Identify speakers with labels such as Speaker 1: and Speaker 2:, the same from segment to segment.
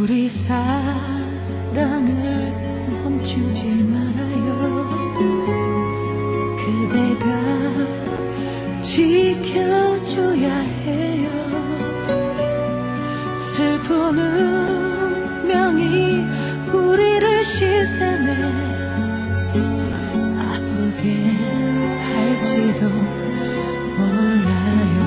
Speaker 1: 우리 사랑을 멈추지 말아요. 그대가 지켜줘야 해요. 슬픈 운명이 우리를 시샘해 아프게 할지도 몰라요.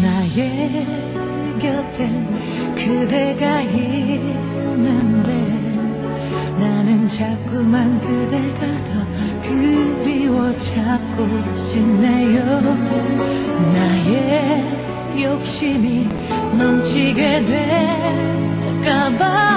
Speaker 1: 나의 곁엔 그대가 있는데 나는 자꾸만 그대가 더 그리워 찾고 싶네요. 나의 욕심이 넘치게 될까봐.